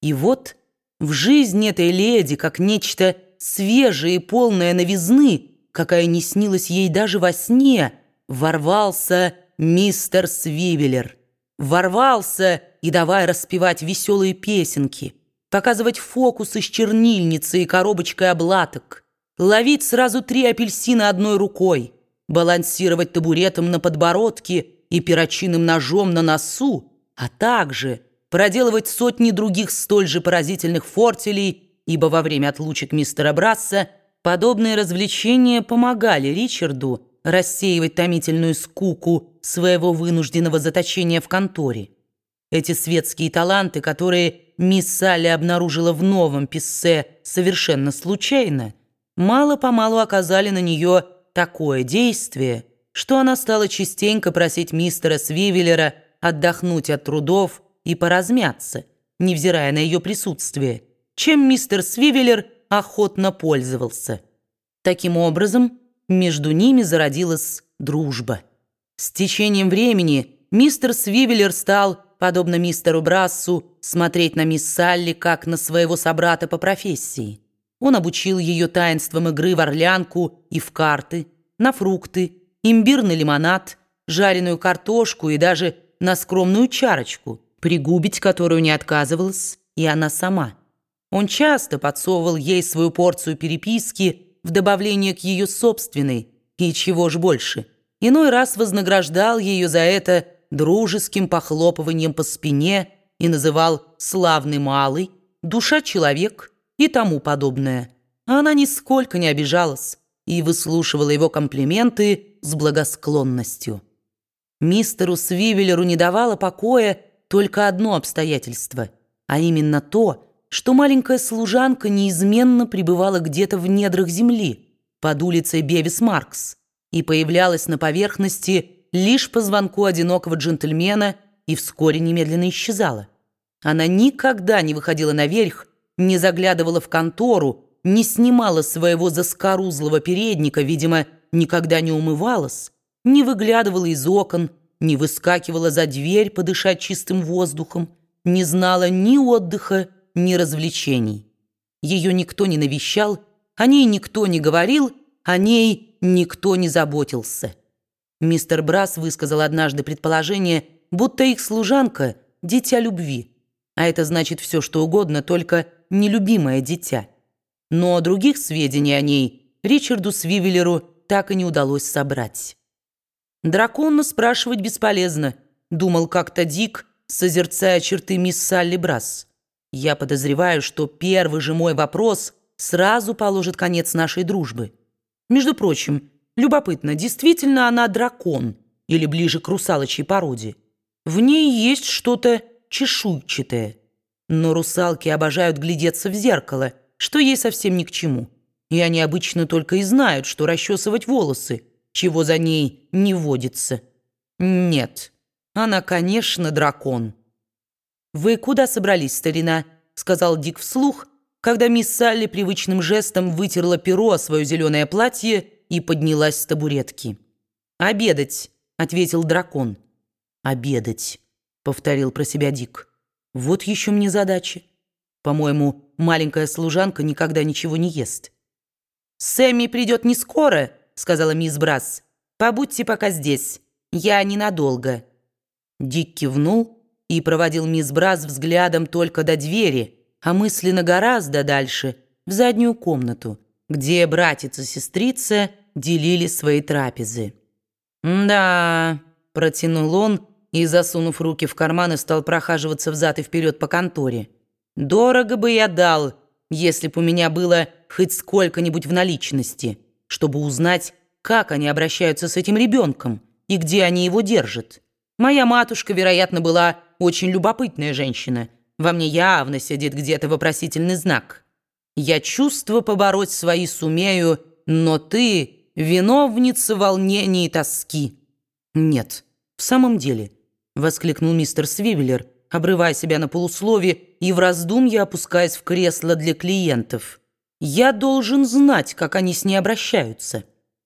И вот в жизнь этой леди, как нечто свежее и полное новизны, какая не снилась ей даже во сне, ворвался мистер Свивеллер. Ворвался и давай распевать веселые песенки, показывать фокусы с чернильницей и коробочкой облаток, ловить сразу три апельсина одной рукой, балансировать табуретом на подбородке и перочинным ножом на носу, а также проделывать сотни других столь же поразительных фортелей, ибо во время отлучек мистера Брасса подобные развлечения помогали Ричарду рассеивать томительную скуку своего вынужденного заточения в конторе. Эти светские таланты, которые мисс Салли обнаружила в новом писсе совершенно случайно, мало-помалу оказали на нее такое действие, что она стала частенько просить мистера Свивеллера отдохнуть от трудов и поразмяться, невзирая на ее присутствие, чем мистер Свивеллер охотно пользовался. Таким образом, между ними зародилась дружба. С течением времени мистер Свивеллер стал, подобно мистеру Брассу, смотреть на мисс Салли как на своего собрата по профессии. Он обучил ее таинствам игры в орлянку и в карты, на фрукты, имбирный лимонад, жареную картошку и даже на скромную чарочку, пригубить которую не отказывалась и она сама. Он часто подсовывал ей свою порцию переписки в добавление к ее собственной, и чего ж больше. Иной раз вознаграждал ее за это дружеским похлопыванием по спине и называл «славный малый», «душа человек» и тому подобное. А она нисколько не обижалась и выслушивала его комплименты с благосклонностью. Мистеру Свивеллеру не давало покоя только одно обстоятельство, а именно то, что маленькая служанка неизменно пребывала где-то в недрах земли, под улицей Бевис-Маркс, и появлялась на поверхности лишь по звонку одинокого джентльмена и вскоре немедленно исчезала. Она никогда не выходила наверх, не заглядывала в контору, не снимала своего заскорузлого передника, видимо, никогда не умывалась, не выглядывала из окон, не выскакивала за дверь подышать чистым воздухом, не знала ни отдыха, ни развлечений. Ее никто не навещал, о ней никто не говорил, о ней никто не заботился. Мистер Брас высказал однажды предположение, будто их служанка – дитя любви, а это значит все, что угодно, только нелюбимое дитя. Но других сведений о ней Ричарду Свивеллеру так и не удалось собрать. Дракона спрашивать бесполезно, думал как-то Дик, созерцая черты мисс Салли Брас. Я подозреваю, что первый же мой вопрос сразу положит конец нашей дружбы. Между прочим, любопытно, действительно она дракон или ближе к русалочьей породе? В ней есть что-то чешуйчатое. Но русалки обожают глядеться в зеркало, что ей совсем ни к чему. И они обычно только и знают, что расчесывать волосы – чего за ней не водится. Нет, она, конечно, дракон. «Вы куда собрались, старина?» — сказал Дик вслух, когда мисс Салли привычным жестом вытерла перо о свое зеленое платье и поднялась с табуретки. «Обедать», — ответил дракон. «Обедать», — повторил про себя Дик. «Вот еще мне задача. По-моему, маленькая служанка никогда ничего не ест». «Сэмми придет не скоро», сказала мисс Брас. «Побудьте пока здесь. Я ненадолго». Дик кивнул и проводил мисс Брас взглядом только до двери, а мысленно гораздо дальше, в заднюю комнату, где братец и сестрица делили свои трапезы. «Да», — протянул он и, засунув руки в карманы, стал прохаживаться взад и вперед по конторе. «Дорого бы я дал, если бы у меня было хоть сколько-нибудь в наличности» чтобы узнать, как они обращаются с этим ребенком и где они его держат. Моя матушка, вероятно, была очень любопытная женщина. Во мне явно сидит где-то вопросительный знак. Я чувства побороть свои сумею, но ты — виновница волнений и тоски. Нет, в самом деле, — воскликнул мистер Свивеллер, обрывая себя на полуслове и в раздумье опускаясь в кресло для клиентов — я должен знать, как они с ней обращаются.